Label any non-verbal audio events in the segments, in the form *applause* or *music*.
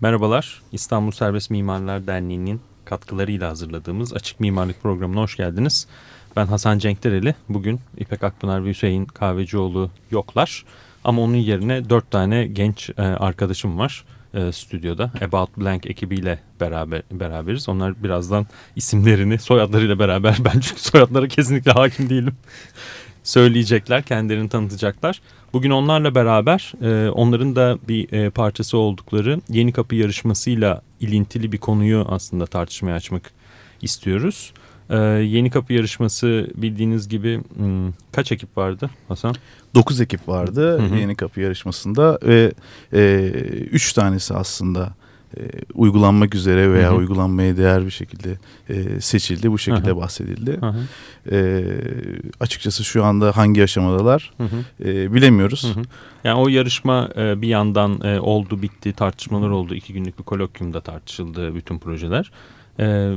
Merhabalar, İstanbul Serbest Mimarlar Derneği'nin katkılarıyla hazırladığımız Açık Mimarlık Programı'na hoş geldiniz. Ben Hasan Cenkdereli. Bugün İpek Akpınar ve Hüseyin Kahvecioğlu yoklar. Ama onun yerine dört tane genç e, arkadaşım var e, stüdyoda. About Blank ekibiyle beraber beraberiz. Onlar birazdan isimlerini soyadlarıyla beraber *laughs* ben çünkü soyadlara kesinlikle hakim değilim. Söyleyecekler, kendilerini tanıtacaklar. Bugün onlarla beraber e, onların da bir e, parçası oldukları Yeni Kapı yarışmasıyla ilintili bir konuyu aslında tartışmaya açmak istiyoruz. E, Yeni Kapı yarışması bildiğiniz gibi hmm, kaç ekip vardı Hasan? 9 ekip vardı hı hı. Yeni Kapı yarışmasında ve 3 e, tanesi aslında e, uygulanmak üzere veya hı hı. uygulanmaya değer bir şekilde e, seçildi. Bu şekilde hı hı. bahsedildi. Hı hı. E, açıkçası şu anda hangi aşamadalar hı hı. E, bilemiyoruz. Hı hı. Yani o yarışma e, bir yandan e, oldu bitti tartışmalar oldu. iki günlük bir kolokyumda tartışıldı bütün projeler. E,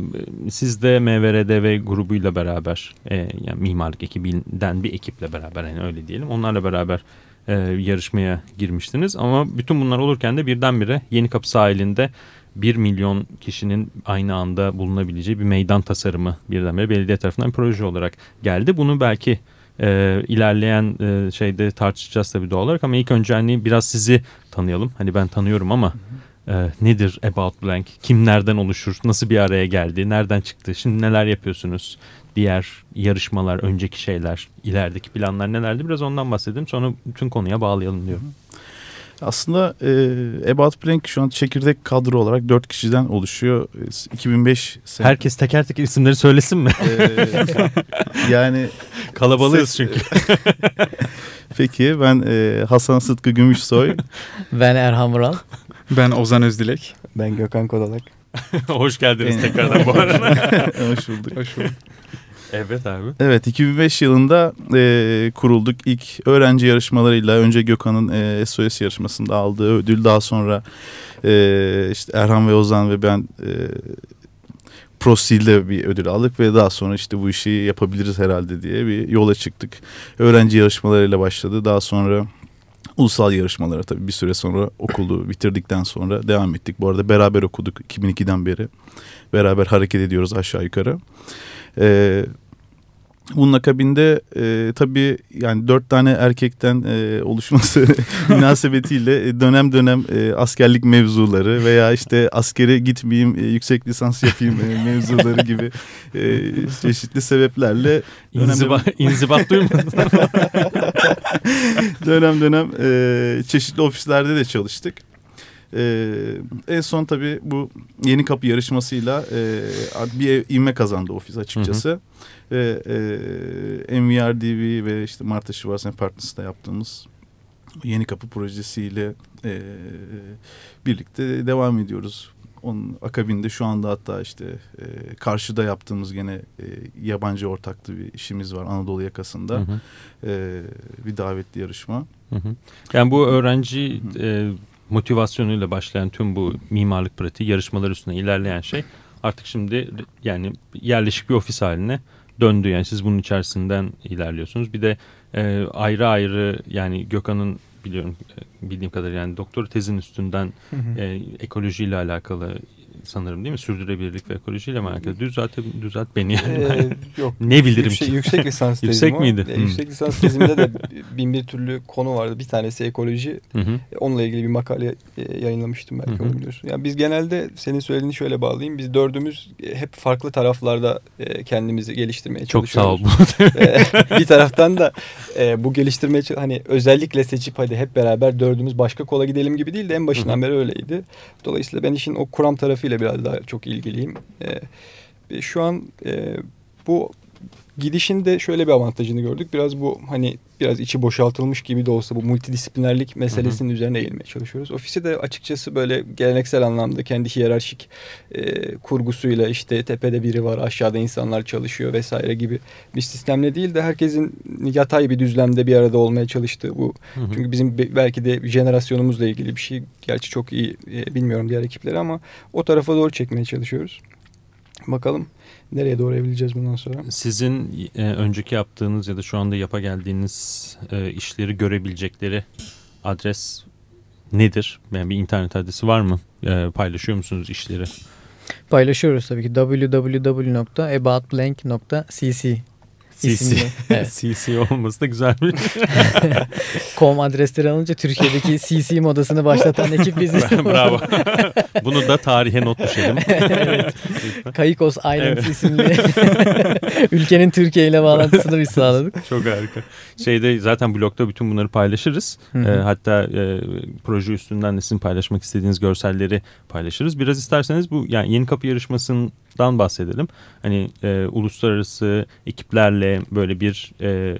siz de MVRD ve grubuyla beraber e, yani mimarlık ekibinden bir ekiple beraber yani öyle diyelim onlarla beraber e, yarışmaya girmiştiniz. Ama bütün bunlar olurken de birdenbire Yeni Kapı sahilinde 1 milyon kişinin aynı anda bulunabileceği bir meydan tasarımı birdenbire belediye tarafından proje olarak geldi. Bunu belki e, ilerleyen e, şeyde tartışacağız tabii doğal olarak ama ilk önce hani biraz sizi tanıyalım. Hani ben tanıyorum ama e, nedir About Blank? Kim nereden oluşur? Nasıl bir araya geldi? Nereden çıktı? Şimdi neler yapıyorsunuz? diğer yarışmalar, önceki şeyler, ilerideki planlar nelerdi? Biraz ondan bahsedelim. Sonra bütün konuya bağlayalım diyorum. Aslında e, About Blank şu an çekirdek kadro olarak dört kişiden oluşuyor. 2005 sene. Herkes teker teker isimleri söylesin mi? E, *laughs* yani kalabalığız çünkü. *laughs* Peki ben e, Hasan Sıtkı Gümüşsoy. ben Erhan Vural. Ben Ozan Özdilek. Ben Gökhan Kodalak. *laughs* Hoş geldiniz tekrardan bu arada. *laughs* Hoş bulduk. Hoş bulduk. Evet abi. Evet 2005 yılında e, kurulduk. İlk öğrenci yarışmalarıyla önce Gökhan'ın e, SOS yarışmasında aldığı ödül daha sonra e, işte Erhan ve Ozan ve ben e, Prostil'de bir ödül aldık ve daha sonra işte bu işi yapabiliriz herhalde diye bir yola çıktık. Öğrenci yarışmalarıyla başladı. Daha sonra ulusal yarışmalara tabii bir süre sonra okulu bitirdikten sonra devam ettik. Bu arada beraber okuduk 2002'den beri. Beraber hareket ediyoruz aşağı yukarı. Ee, bunun akabinde e, tabii yani dört tane erkekten e, oluşması *laughs* münasebetiyle dönem dönem e, askerlik mevzuları veya işte askere gitmeyeyim e, yüksek lisans yapayım e, mevzuları gibi e, çeşitli sebeplerle İnziba, dönem... *laughs* inzibat duymadın dönem dönem e, çeşitli ofislerde de çalıştık. Ee, en son tabii bu yeni kapı yarışmasıyla e, bir ivme kazandı ofis açıkçası. Hı hı. Ve e, MVRDV ve işte Marta Şivarsen Partners'da yaptığımız yeni kapı projesiyle e, birlikte devam ediyoruz. Onun akabinde şu anda hatta işte e, karşıda yaptığımız gene e, yabancı ortaklı bir işimiz var Anadolu yakasında. Hı hı. E, bir davetli yarışma. Hı hı. Yani bu öğrenci e, motivasyonuyla başlayan tüm bu mimarlık pratiği yarışmalar üstüne ilerleyen şey artık şimdi yani yerleşik bir ofis haline döndü. Yani siz bunun içerisinden ilerliyorsunuz. Bir de e, ayrı ayrı yani Gökhan'ın biliyorum e, bildiğim kadar yani doktor tezin üstünden E, ekolojiyle alakalı sanırım değil mi? Sürdürülebilirlik ve ekolojiyle mi alakalı? Düzelt, düzelt beni yani. Ee, yok. *laughs* ne bilirim yüksek, ki? Yüksek lisans *laughs* tezim Yüksek miydi? E, yüksek lisans tezimde de *laughs* bin bir türlü konu vardı. Bir tanesi ekoloji. Hı hı. E, onunla ilgili bir makale e, yayınlamıştım belki hı hı. onu biliyorsun. Yani biz genelde senin söylediğini şöyle bağlayayım. Biz dördümüz e, hep farklı taraflarda kendimizi geliştirmeye çalışıyoruz. Çok sağ ol. bir taraftan da bu geliştirmeye hani özellikle seçip hadi hep beraber dördümüz başka kola gidelim gibi değil de en başından hı hı. beri öyleydi. Dolayısıyla ben işin o kuram tarafıyla biraz daha çok ilgiliyim. E, şu an e, bu gidişinde şöyle bir avantajını gördük. Biraz bu hani biraz içi boşaltılmış gibi de olsa bu multidisiplinerlik meselesinin hı hı. üzerine eğilmeye çalışıyoruz. Ofisi de açıkçası böyle geleneksel anlamda kendi hiyerarşik e, kurgusuyla işte tepede biri var aşağıda insanlar çalışıyor vesaire gibi bir sistemle değil de herkesin yatay bir düzlemde bir arada olmaya çalıştığı bu. Hı hı. Çünkü bizim belki de jenerasyonumuzla ilgili bir şey. Gerçi çok iyi e, bilmiyorum diğer ekipleri ama o tarafa doğru çekmeye çalışıyoruz. Bakalım nereye doğru evrileceğiz bundan sonra? Sizin e, önceki yaptığınız ya da şu anda yapa geldiğiniz e, işleri görebilecekleri adres nedir? Yani bir internet adresi var mı? E, paylaşıyor musunuz işleri? Paylaşıyoruz tabii ki www.aboutblank.cc CC. *laughs* Evet. CC olması da güzel bir *laughs* Com adresleri alınca Türkiye'deki CC modasını başlatan ekip *laughs* biziz. Bravo. Bunu da tarihe not düşelim. evet. Kayikos Islands evet. isimli ülkenin Türkiye ile bağlantısını biz sağladık. Çok harika. Şeyde zaten blogda bütün bunları paylaşırız. Hı -hı. E, hatta e, proje üstünden de sizin paylaşmak istediğiniz görselleri paylaşırız. Biraz isterseniz bu yani Yeni Kapı yarışmasının dan bahsedelim. Hani e, uluslararası ekiplerle böyle bir e,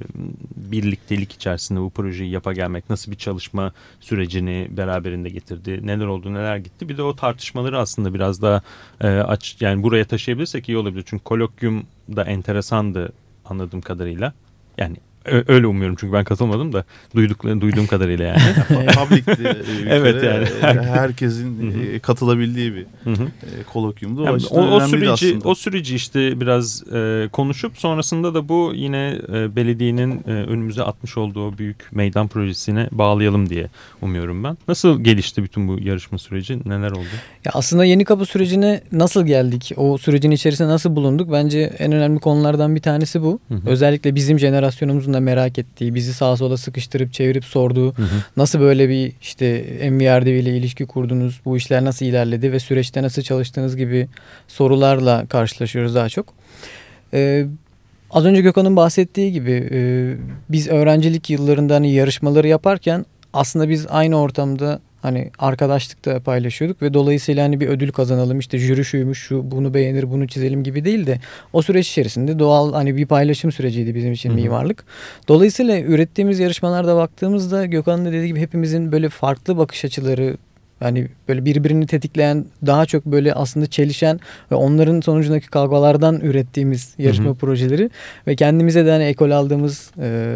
birliktelik içerisinde bu projeyi yapa gelmek nasıl bir çalışma sürecini beraberinde getirdi? Neler oldu, neler gitti? Bir de o tartışmaları aslında biraz daha e, aç yani buraya taşıyabilirsek iyi olabilir. Çünkü kolokyum da enteresandı anladığım kadarıyla. Yani Öyle umuyorum çünkü ben katılmadım da duyduk, duyduğum kadarıyla yani. *laughs* Public'ti e, evet yani. Herkesin e, katılabildiği bir. E, kolokyumdu. Yani o, o, süreci, aslında. o süreci işte biraz e, konuşup sonrasında da bu yine e, belediyenin e, önümüze atmış olduğu büyük meydan projesine bağlayalım diye umuyorum ben. Nasıl gelişti bütün bu yarışma süreci? Neler oldu? Ya aslında Yeni Kapı sürecine nasıl geldik? O sürecin içerisinde nasıl bulunduk? Bence en önemli konulardan bir tanesi bu. Hı -hı. Özellikle bizim jenerasyonumuzun da merak ettiği, bizi sağa sola sıkıştırıp çevirip sorduğu hı hı. nasıl böyle bir işte MVRDV ile ilişki kurdunuz, bu işler nasıl ilerledi ve süreçte nasıl çalıştığınız gibi sorularla karşılaşıyoruz daha çok. Ee, az önce Gökhan'ın bahsettiği gibi e, biz öğrencilik yıllarında hani yarışmaları yaparken aslında biz aynı ortamda Hani arkadaşlıkta paylaşıyorduk ve dolayısıyla hani bir ödül kazanalım işte jüri şuymuş şu bunu beğenir bunu çizelim gibi değil de o süreç içerisinde doğal hani bir paylaşım süreciydi bizim için Hı-hı. mimarlık. Dolayısıyla ürettiğimiz yarışmalarda baktığımızda Gökhan'ın da dediği gibi hepimizin böyle farklı bakış açıları yani böyle birbirini tetikleyen daha çok böyle aslında çelişen ve onların sonucundaki kavgalardan ürettiğimiz yarışma hı hı. projeleri ve kendimize de hani ekol aldığımız e,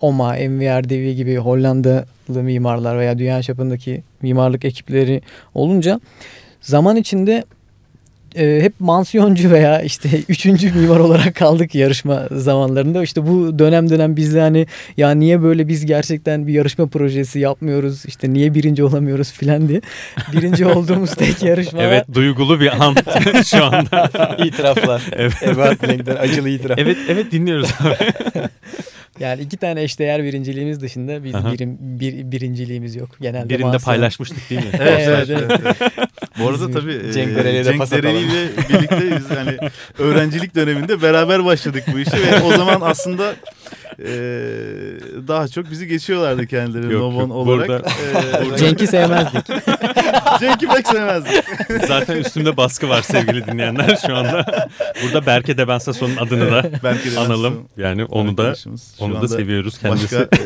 OMA, MVRDV gibi Hollandalı mimarlar veya dünya çapındaki mimarlık ekipleri olunca zaman içinde e, hep mansiyoncu veya işte *laughs* üçüncü mimar olarak kaldık yarışma zamanlarında. İşte bu dönem dönem biz de hani ya niye böyle biz gerçekten bir yarışma projesi yapmıyoruz işte niye birinci olamıyoruz filan diye. Birinci *laughs* olduğumuz tek yarışma. Evet duygulu bir an *laughs* şu anda. İtiraflar. Evet. Ebat acılı itiraf. Evet evet dinliyoruz abi. Yani iki tane eşdeğer birinciliğimiz dışında biz birim, bir, birinciliğimiz yok. Genelde Birinde mağazı... paylaşmıştık değil mi? *laughs* evet, evet, evet. Bu arada tabii Cenk Dereli ile birlikte biz hani öğrencilik döneminde beraber başladık bu işe ve o zaman aslında e, daha çok bizi geçiyorlardı kendileri yok, Nobon yok, olarak. Burada, e, Cenk'i sevmezdik. *laughs* Cenk'i pek sevmezdik. *laughs* Zaten üstümde baskı var sevgili dinleyenler şu anda. Burada Berke de Bensason'un adını da Berke analım. Yani onu da onu da seviyoruz kendisi. Başka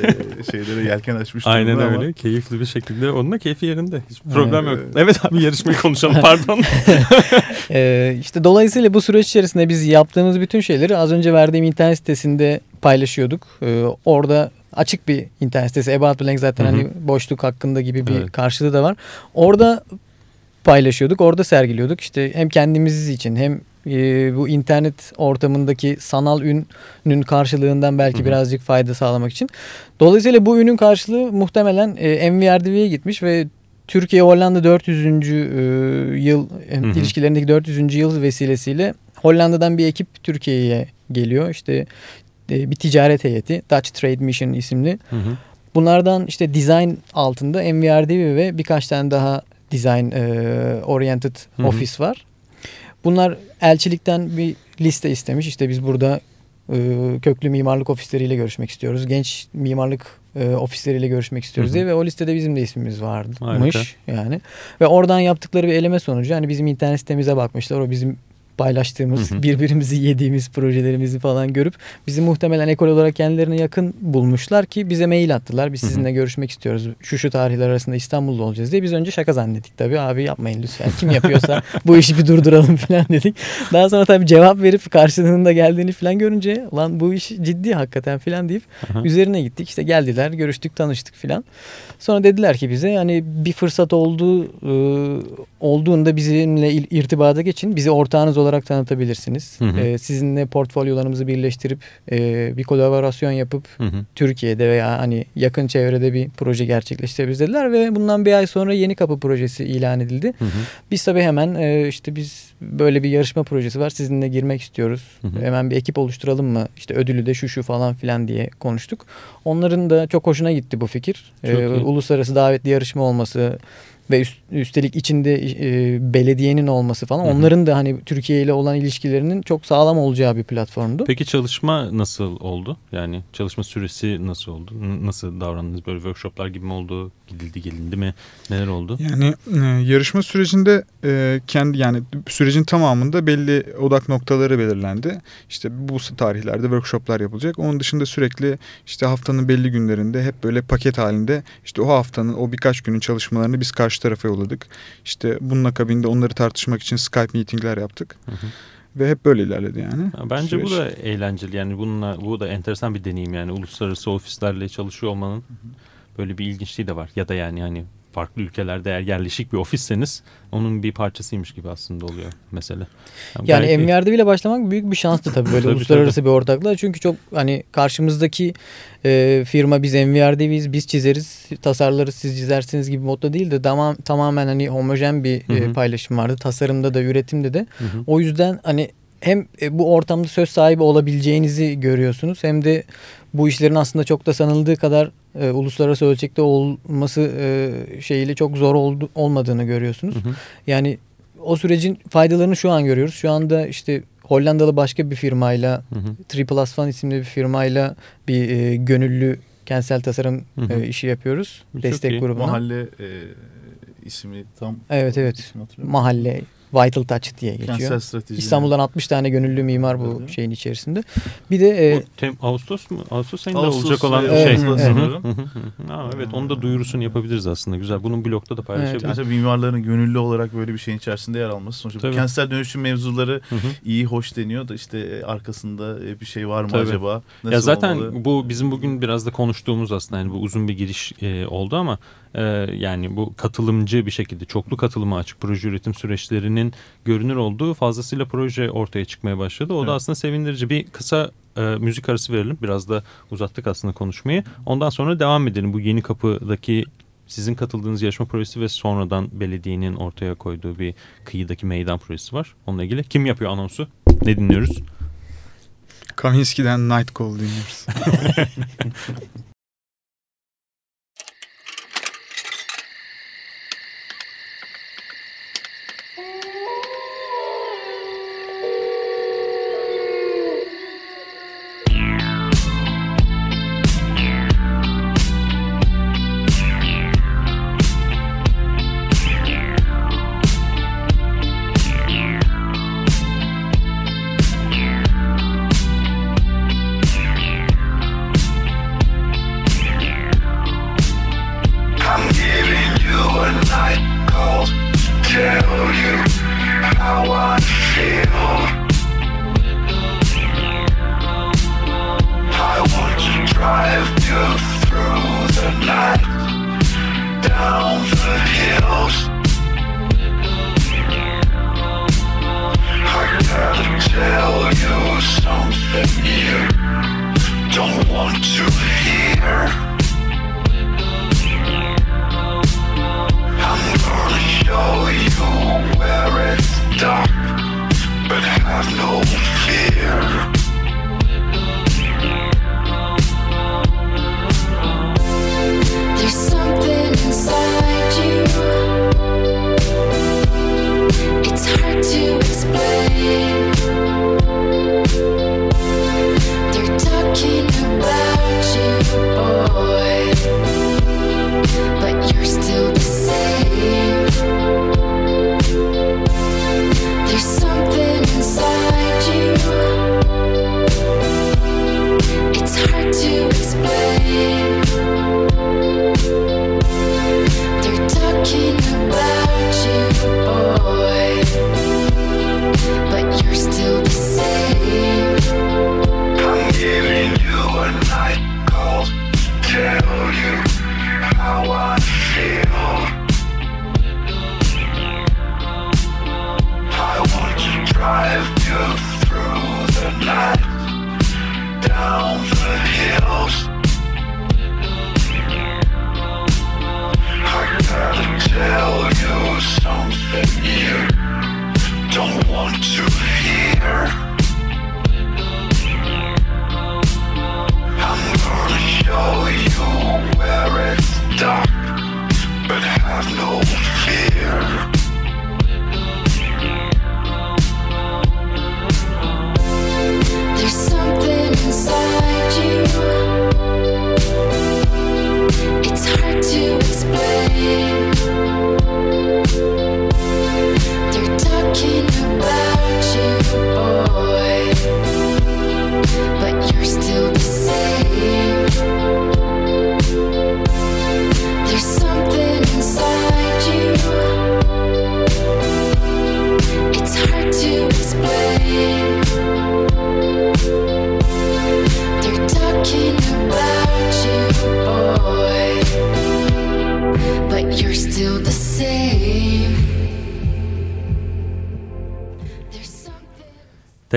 e, şeylere yelken açmış. Aynen öyle. Ama. Keyifli bir şekilde. Onun da keyfi yerinde. Hiç problem yok. Evet abi yarışmayı konuşalım pardon. *laughs* ee, işte dolayısıyla bu süreç içerisinde biz yaptığımız bütün şeyleri az önce verdiğim internet sitesinde paylaşıyorduk. Ee, orada açık bir internet sitesi. About Blank zaten hı hı. hani boşluk hakkında gibi bir evet. karşılığı da var. Orada paylaşıyorduk. Orada sergiliyorduk. İşte hem kendimiz için hem e, bu internet ortamındaki sanal ünün karşılığından belki Hı-hı. birazcık fayda sağlamak için. Dolayısıyla bu ünün karşılığı muhtemelen e, MVRDV'ye gitmiş ve Türkiye Hollanda 400. E, yıl Hı-hı. ilişkilerindeki 400. yıl vesilesiyle Hollanda'dan bir ekip Türkiye'ye geliyor. İşte e, bir ticaret heyeti Dutch Trade Mission isimli. Hı hı. Bunlardan işte design altında MVRDV ve birkaç tane daha design e, oriented hı hı. ofis var. Bunlar elçilikten bir liste istemiş. İşte biz burada e, köklü mimarlık ofisleriyle görüşmek istiyoruz. Genç mimarlık e, ofisleriyle görüşmek istiyoruz hı hı. diye ve o listede bizim de ismimiz varmış Harika. yani. Ve oradan yaptıkları bir eleme sonucu hani bizim internet sitemize bakmışlar. O bizim paylaştığımız, hı hı. birbirimizi yediğimiz projelerimizi falan görüp bizi muhtemelen ekol olarak kendilerine yakın bulmuşlar ki bize mail attılar. Biz sizinle hı hı. görüşmek istiyoruz. Şu şu tarihler arasında İstanbul'da olacağız diye biz önce şaka zannettik tabii. Abi yapmayın lütfen. Kim yapıyorsa *laughs* bu işi bir durduralım falan dedik. Daha sonra tabii cevap verip karşılığında geldiğini falan görünce lan bu iş ciddi hakikaten falan deyip hı hı. üzerine gittik. İşte geldiler, görüştük, tanıştık falan. Sonra dediler ki bize hani bir fırsat oldu olduğunda bizimle irtibata geçin. Bizi ortağınız olarak tanıtabilirsiniz. Hı hı. Ee, sizinle portfolyolarımızı birleştirip e, bir kolaborasyon yapıp Hı hı. Türkiye'de veya hani yakın çevrede bir proje gerçekleştirebiliriz dediler ve bundan bir ay sonra Yeni Kapı projesi ilan edildi. Hı hı. Biz tabii hemen e, işte biz böyle bir yarışma projesi var sizinle girmek istiyoruz. Hı hı. Hemen bir ekip oluşturalım mı? İşte ödülü de şu şu falan filan diye konuştuk. Onların da çok hoşuna gitti bu fikir. Çok iyi. uluslararası davetli yarışma olması ve üst- üstelik içinde e, belediyenin olması falan Hı hı. onların da hani Türkiye ile olan ilişkilerinin çok sağlam olacağı bir platformdu. Peki çalışma nasıl oldu? Yani çalışma süresi nasıl oldu? N- Nasıl davrandınız? Böyle workshoplar gibi mi oldu? Gidildi gelindi mi? Neler oldu? Yani e, yarışma sürecinde e, kendi yani sürecin tamamında belli odak noktaları belirlendi. İşte bu tarihlerde workshoplar yapılacak. Onun dışında sürekli işte haftanın belli günlerinde hep böyle paket halinde işte o haftanın o birkaç günün çalışmalarını biz karşı tarafa yolladık. İşte bunun akabinde onları tartışmak için Skype meetingler yaptık. Hı hı. Ve hep böyle ilerledi yani. Ya Bence bu süreç. da eğlenceli yani bununla bu da enteresan bir deneyim yani uluslararası ofislerle çalışıyor olmanın böyle bir ilginçliği de var ya da yani hani farklı ülkelerde eğer yerleşik bir ofisseniz onun bir parçasıymış gibi aslında oluyor mesele. Yani belki- MVR'de bile başlamak büyük bir şanstı tabii böyle *laughs* Tabii, uluslararası bir ortaklığa. Çünkü çok hani karşımızdaki e, firma biz MVR'deyiz, biz çizeriz, tasarlarız, siz çizersiniz gibi modda değil de tamam, tamamen hani homojen bir Hı hı. e, paylaşım vardı. Tasarımda da, üretimde de. Hı hı. O yüzden hani hem e, bu ortamda söz sahibi olabileceğinizi görüyorsunuz hem de bu işlerin aslında çok da sanıldığı kadar e, uluslararası ölçekte olması e, şeyiyle çok zor oldu, olmadığını görüyorsunuz. Hı hı. Yani o sürecin faydalarını şu an görüyoruz. Şu anda işte Hollandalı başka bir firmayla Hı hı. Triple Asfan isimli bir firmayla bir e, gönüllü kentsel tasarım Hı hı. e, işi yapıyoruz. Çok Destek iyi. grubuna. Mahalle e, ismi tam Evet, evet. Mahalle Vital Touch diye geçiyor. Kentsel strateji. İstanbul'dan 60 tane gönüllü mimar bu Evet. şeyin içerisinde. Bir de e, Bu Tem Ağustos mu? Ağustos ayında Ağustos, olacak olan evet, şey. evet. sanırım. Hı hı hı. Aa, evet onu da duyurusunu yapabiliriz aslında. Güzel. Bunun blogda da paylaşabiliriz. Yani tabii mimarların gönüllü olarak böyle bir şeyin içerisinde yer alması. Sonuçta Tabii. kentsel dönüşüm mevzuları Hı hı. iyi hoş deniyor da işte e, arkasında e, bir şey var mı Tabii. acaba? Nasıl ya zaten olmalı? bu bizim bugün biraz da konuştuğumuz aslında yani bu uzun bir giriş e, oldu ama e, yani bu katılımcı bir şekilde çoklu katılıma açık proje üretim süreçlerinin görünür olduğu fazlasıyla proje ortaya çıkmaya başladı. O da Evet. aslında sevindirici. Bir kısa e, müzik arası verelim. Biraz da uzattık aslında konuşmayı. Ondan sonra devam edelim. Bu yeni kapıdaki sizin katıldığınız yarışma projesi ve sonradan belediyenin ortaya koyduğu bir kıyıdaki meydan projesi var. Onunla ilgili kim yapıyor anonsu? Ne dinliyoruz? Kaminski'den Night Call dinliyoruz. *laughs*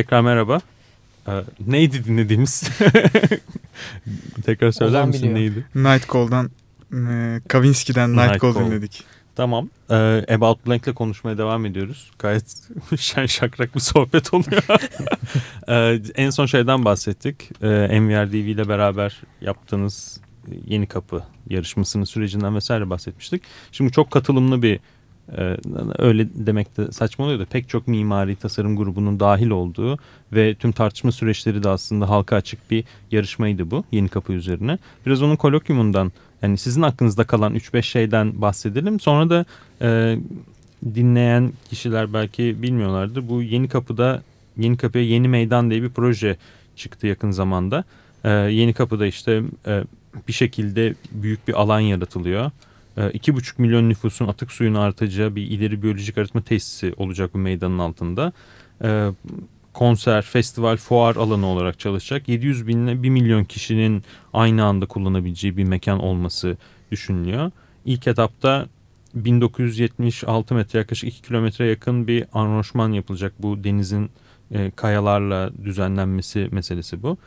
Tekrar merhaba. Ee, neydi dinlediğimiz? *laughs* Tekrar söyler Ozan misin biliyor. neydi? Nightcall'dan e, Kavinsky'den Nightcall Nightcall. dinledik. Tamam. Ee, About Blank'le konuşmaya devam ediyoruz. Gayet *laughs* şen şakrak bir sohbet oluyor. *laughs* Ee, en son şeyden bahsettik. Ee, MVRDV ile beraber yaptığınız Yeni Kapı yarışmasının sürecinden vesaire bahsetmiştik. Şimdi çok katılımlı bir öyle demek de saçma oluyor da pek çok mimari tasarım grubunun dahil olduğu ve tüm tartışma süreçleri de aslında halka açık bir yarışmaydı bu Yeni Kapı üzerine. Biraz onun kolokyumundan yani sizin aklınızda kalan 3-5 şeyden bahsedelim. Sonra da e, dinleyen kişiler belki bilmiyorlardır. Bu Yeni Kapı'da Yeni Kapı'ya Yeni Meydan diye bir proje çıktı yakın zamanda. E, Yeni Kapı'da işte e, bir şekilde büyük bir alan yaratılıyor. E, 2,5 milyon nüfusun atık suyunu artacağı bir ileri biyolojik arıtma tesisi olacak bu meydanın altında. E, konser, festival, fuar alanı olarak çalışacak. 700 bin ile 1 milyon kişinin aynı anda kullanabileceği bir mekan olması düşünülüyor. İlk etapta 1976 metre yaklaşık 2 kilometre yakın bir anroşman yapılacak. Bu denizin e, kayalarla düzenlenmesi meselesi bu.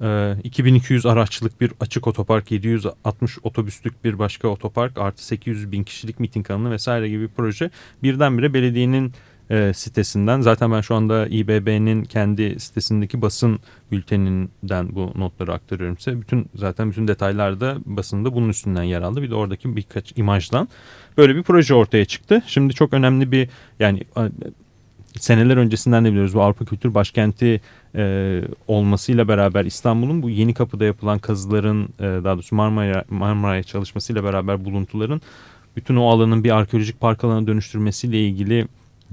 E, 2200 araçlık bir açık otopark, 760 otobüslük bir başka otopark, artı 800 bin kişilik miting alanı vesaire gibi bir proje. Birdenbire belediyenin e, sitesinden zaten ben şu anda İBB'nin kendi sitesindeki basın bülteninden bu notları aktarıyorum size. Bütün zaten bütün detaylar da basında bunun üstünden yer aldı. Bir de oradaki birkaç imajdan böyle bir proje ortaya çıktı. Şimdi çok önemli bir yani seneler öncesinden de biliyoruz bu Avrupa Kültür Başkenti e, olmasıyla beraber İstanbul'un bu yeni kapıda yapılan kazıların e, daha doğrusu Marmara, Marmara'ya çalışmasıyla beraber buluntuların bütün o alanın bir arkeolojik park alanına dönüştürmesiyle ilgili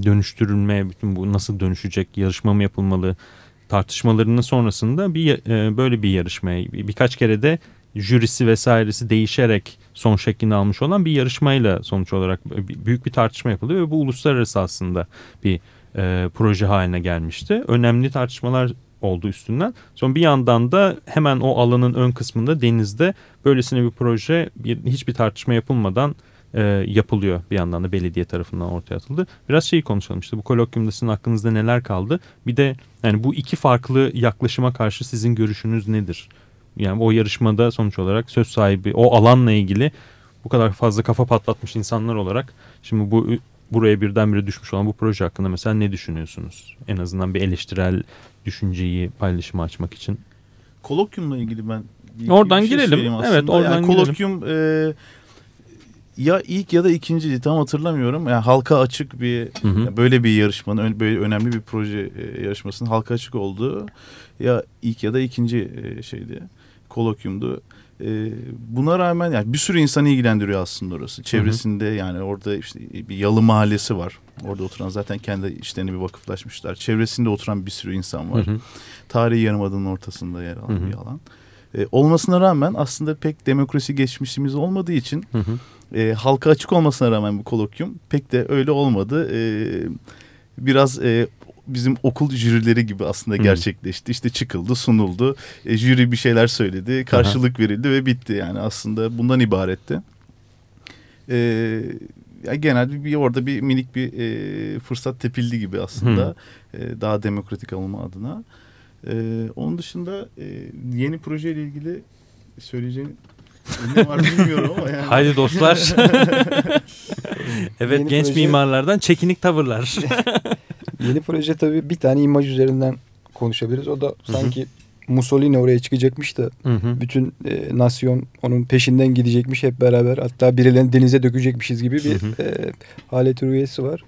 dönüştürülme, bütün bu nasıl dönüşecek, yarışma mı yapılmalı tartışmalarının sonrasında bir e, böyle bir yarışmaya bir- birkaç kere de jürisi vesairesi değişerek son şeklini almış olan bir yarışmayla sonuç olarak bir- büyük bir tartışma yapıldı ve bu uluslararası aslında bir e, proje haline gelmişti. Önemli tartışmalar oldu üstünden. Sonra bir yandan da hemen o alanın ön kısmında denizde böylesine bir proje bir, hiçbir tartışma yapılmadan e, yapılıyor bir yandan da belediye tarafından ortaya atıldı. Biraz şeyi konuşalım işte bu kolokyumda sizin aklınızda neler kaldı? Bir de yani bu iki farklı yaklaşıma karşı sizin görüşünüz nedir? Yani o yarışmada sonuç olarak söz sahibi o alanla ilgili bu kadar fazla kafa patlatmış insanlar olarak şimdi bu buraya birdenbire düşmüş olan bu proje hakkında mesela ne düşünüyorsunuz? En azından bir eleştirel düşünceyi paylaşıma açmak için. Kolokyumla ilgili ben Oradan şey girelim. Evet, oradan yani girelim. Kolokyum e, ya ilk ya da ikinciydi tam hatırlamıyorum. Yani halka açık bir Hı hı. yani böyle bir yarışmanın böyle önemli bir proje e, yarışmasının halka açık olduğu ya ilk ya da ikinci e, şeydi. Kolokyumdu. E, buna rağmen yani bir sürü insanı ilgilendiriyor aslında orası. Çevresinde yani orada işte bir yalı mahallesi var. Orada oturan zaten kendi işlerini bir vakıflaşmışlar. Çevresinde oturan bir sürü insan var. Hı hı. Tarihi Yarımada'nın ortasında yer alan Hı hı. bir alan. E, olmasına rağmen aslında pek demokrasi geçmişimiz olmadığı için Hı hı. e, halka açık olmasına rağmen bu kolokyum pek de öyle olmadı. E, biraz e, bizim okul jürileri gibi aslında Hı. gerçekleşti. İşte çıkıldı, sunuldu. E, jüri bir şeyler söyledi, karşılık verildi ve bitti. Yani aslında bundan ibaretti. E, ya genelde bir orada bir minik bir e, fırsat tepildi gibi aslında. E, daha demokratik olma adına. E, onun dışında e, yeni projeyle ilgili söyleyeceğin ne var bilmiyorum ama yani. Haydi dostlar. *laughs* evet Yeni genç proje- mimarlardan çekinik tavırlar. *laughs* Yeni proje tabii bir tane imaj üzerinden konuşabiliriz. O da sanki Mussolini oraya çıkacakmış da Hı hı. bütün e, nasyon onun peşinden gidecekmiş hep beraber. Hatta birilerini denize dökecekmişiz gibi bir Hı e, halet rüyesi var.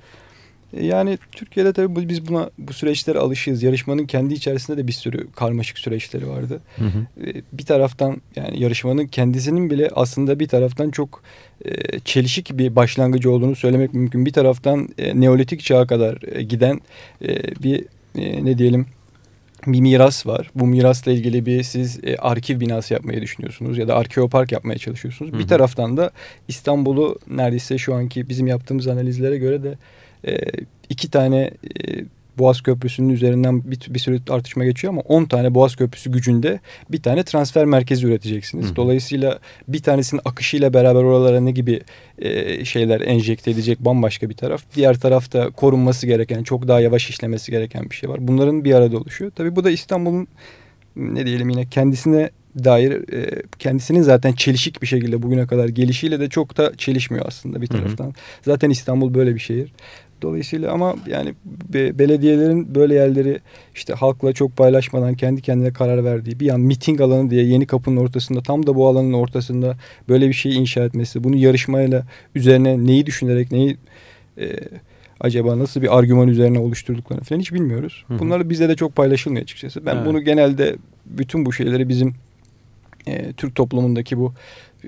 E, yani Türkiye'de tabii biz buna bu süreçlere alışığız. Yarışmanın kendi içerisinde de bir sürü karmaşık süreçleri vardı. Hı hı. E, bir taraftan yani yarışmanın kendisinin bile aslında bir taraftan çok e, çelişik bir başlangıcı olduğunu söylemek mümkün. Bir taraftan Neolitik çağa kadar giden bir ne diyelim bir miras var. Bu mirasla ilgili bir siz e, arkiv binası yapmayı düşünüyorsunuz ya da arkeopark yapmaya çalışıyorsunuz. Hı hı. Bir taraftan da İstanbul'u neredeyse şu anki bizim yaptığımız analizlere göre de e, iki tane e, Boğaz Köprüsü'nün üzerinden bir, bir sürü tartışma geçiyor ama 10 tane Boğaz Köprüsü gücünde bir tane transfer merkezi üreteceksiniz. Hı hı. Dolayısıyla bir tanesinin akışıyla beraber oralara ne gibi e, şeyler enjekte edecek bambaşka bir taraf. Diğer tarafta korunması gereken, çok daha yavaş işlemesi gereken bir şey var. Bunların bir arada oluşuyor. Tabii bu da İstanbul'un ne diyelim yine kendisine dair e, kendisinin zaten çelişik bir şekilde bugüne kadar gelişiyle de çok da çelişmiyor aslında bir Hı hı. taraftan. Zaten İstanbul böyle bir şehir. Dolayısıyla ama yani be- belediyelerin böyle yerleri işte halkla çok paylaşmadan kendi kendine karar verdiği bir yan miting alanı diye yeni kapının ortasında tam da bu alanın ortasında böyle bir şey inşa etmesi bunu yarışmayla üzerine neyi düşünerek neyi e, acaba nasıl bir argüman üzerine oluşturduklarını falan hiç bilmiyoruz. Hı hı. Bunları bize de çok paylaşılmıyor açıkçası. Ben Evet. bunu genelde bütün bu şeyleri bizim e, Türk toplumundaki bu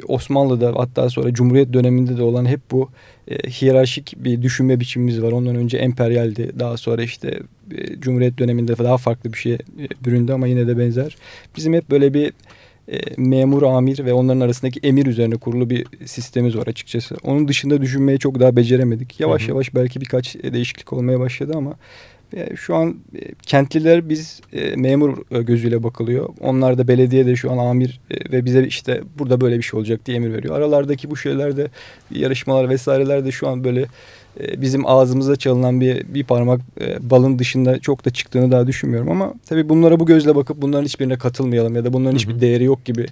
Osmanlı'da hatta sonra Cumhuriyet döneminde de olan hep bu e, hiyerarşik bir düşünme biçimimiz var. Ondan önce emperyaldi. Daha sonra işte e, Cumhuriyet döneminde daha farklı bir şeye e, büründü ama yine de benzer. Bizim hep böyle bir e, memur amir ve onların arasındaki emir üzerine kurulu bir sistemimiz var açıkçası. Onun dışında düşünmeyi çok daha beceremedik. Yavaş Hı hı. yavaş belki birkaç e, değişiklik olmaya başladı ama şu an e, kentliler biz e, memur e, gözüyle bakılıyor. Onlar da belediye de şu an amir e, ve bize işte burada böyle bir şey olacak diye emir veriyor. Aralardaki bu şeylerde yarışmalar vesaireler de şu an böyle e, bizim ağzımıza çalınan bir bir parmak e, balın dışında çok da çıktığını daha düşünmüyorum ama tabii bunlara bu gözle bakıp bunların hiçbirine katılmayalım ya da bunların hiçbir değeri yok gibi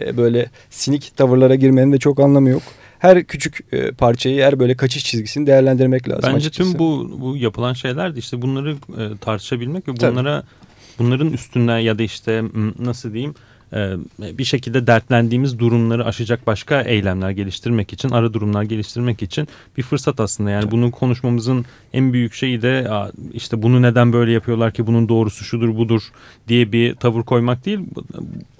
e, böyle sinik tavırlara girmenin de çok anlamı yok. Her küçük e, parçayı, her böyle kaçış çizgisini değerlendirmek lazım Bence açıkçası. tüm bu bu yapılan şeyler de işte bunları e, tartışabilmek ve Tabii. bunlara bunların üstünden ya da işte nasıl diyeyim bir şekilde dertlendiğimiz durumları aşacak başka eylemler geliştirmek için, ara durumlar geliştirmek için bir fırsat aslında. Yani bunu konuşmamızın en büyük şeyi de "Aa, işte bunu neden böyle yapıyorlar ki bunun doğrusu şudur budur diye bir tavır koymak değil.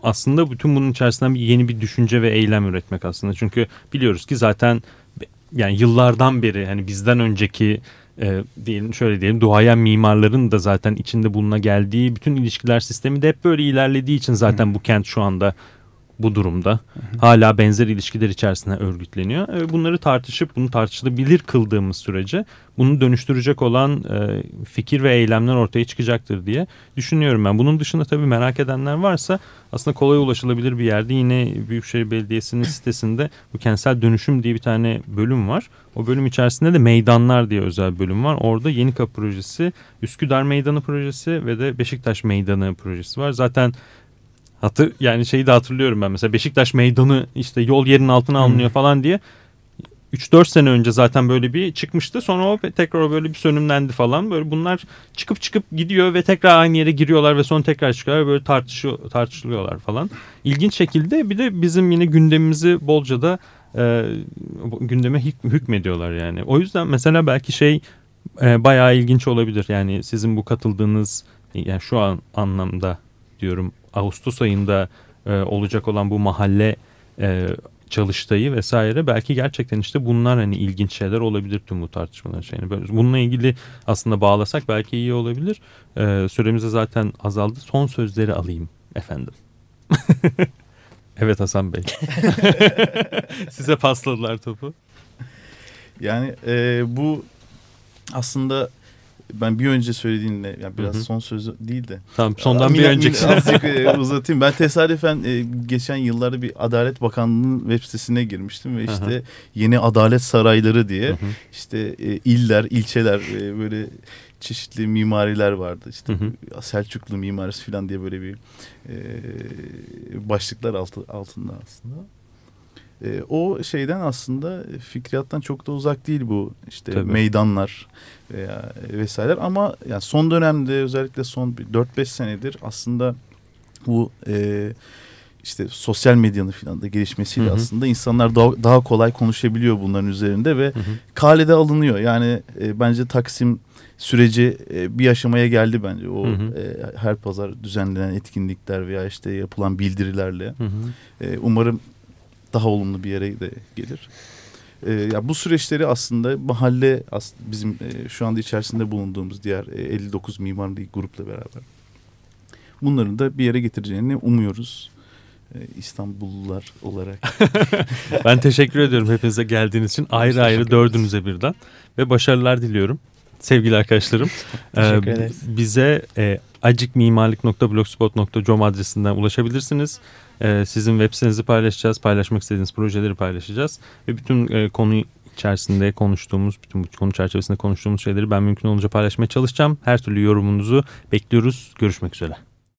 Aslında bütün bunun içerisinden bir yeni bir düşünce ve eylem üretmek aslında. Çünkü biliyoruz ki zaten yani yıllardan beri hani bizden önceki e, diyelim şöyle diyelim duayen mimarların da zaten içinde buluna geldiği bütün ilişkiler sistemi de hep böyle ilerlediği için zaten bu kent şu anda bu durumda. Hala benzer ilişkiler içerisinde örgütleniyor. E, bunları tartışıp bunu tartışılabilir kıldığımız sürece bunu dönüştürecek olan e, fikir ve eylemler ortaya çıkacaktır diye düşünüyorum ben. Bunun dışında tabii merak edenler varsa aslında kolay ulaşılabilir bir yerde yine Büyükşehir Belediyesi'nin *clears throat* sitesinde bu kentsel dönüşüm diye bir tane bölüm var. O bölüm içerisinde de meydanlar diye özel bir bölüm var. Orada Yeni Kapı projesi, Üsküdar Meydanı projesi ve de Beşiktaş Meydanı projesi var. Zaten hatır yani şeyi de hatırlıyorum ben mesela Beşiktaş Meydanı işte yol yerinin altına alınıyor falan diye 3-4 sene önce zaten böyle bir çıkmıştı. Sonra o tekrar böyle bir sönümlendi falan. Böyle bunlar çıkıp çıkıp gidiyor ve tekrar aynı yere giriyorlar ve sonra tekrar çıkıyorlar. Böyle tartışıyor, tartışılıyorlar falan. İlginç şekilde bir de bizim yine gündemimizi bolca da e, gündeme hük- hükmediyorlar yani. O yüzden mesela belki şey e, bayağı ilginç olabilir. Yani sizin bu katıldığınız yani şu an anlamda diyorum Ağustos ayında e, olacak olan bu mahalle e, çalıştayı vesaire belki gerçekten işte bunlar hani ilginç şeyler olabilir tüm bu tartışmalar şeyini. Bununla ilgili aslında bağlasak belki iyi olabilir. E, süremiz de zaten azaldı. Son sözleri alayım efendim. *laughs* evet Hasan Bey. *laughs* Size pasladılar topu. Yani e, bu aslında ben bir önce söylediğinle yani biraz Hı hı. son sözü değil de Tamam sondan bir önceki. Azıcık e, uzatayım. Ben tesadüfen e, geçen yıllarda bir Adalet Bakanlığı'nın web sitesine girmiştim ve işte Aha. yeni adalet sarayları diye Hı hı. işte e, iller, ilçeler e, böyle çeşitli mimariler vardı. İşte Hı Selçuklu mimarisi falan diye böyle bir e, başlıklar altı, altında aslında. E, o şeyden aslında fikriyattan çok da uzak değil bu işte Tabii. meydanlar veya vesaireler ama yani son dönemde özellikle son bir 4-5 senedir aslında bu e, işte sosyal medyanın falan da gelişmesiyle Hı hı. aslında insanlar daha, daha kolay konuşabiliyor bunların üzerinde ve Hı hı. kalede alınıyor. Yani e, bence Taksim süreci e, bir aşamaya geldi bence. O Hı hı. e, her pazar düzenlenen etkinlikler veya işte yapılan bildirilerle. Hı hı. E, umarım daha olumlu bir yere de gelir. E, ya bu süreçleri aslında mahalle as- bizim e, şu anda içerisinde bulunduğumuz diğer e, 59 mimarlık grupla beraber bunların da bir yere getireceğini umuyoruz. E, İstanbullular olarak. *laughs* Ben teşekkür ediyorum hepinize geldiğiniz için. Ayrı ayrı dördünüze birden. Ve başarılar diliyorum. Sevgili arkadaşlarım. *laughs* Teşekkür Ee, ederiz. Bize e, acikmimarlik.blogspot.com adresinden ulaşabilirsiniz. Ee, sizin web sitenizi paylaşacağız. Paylaşmak istediğiniz projeleri paylaşacağız. Ve bütün e, konu içerisinde konuştuğumuz, bütün bu konu çerçevesinde konuştuğumuz şeyleri ben mümkün olunca paylaşmaya çalışacağım. Her türlü yorumunuzu bekliyoruz. Görüşmek üzere.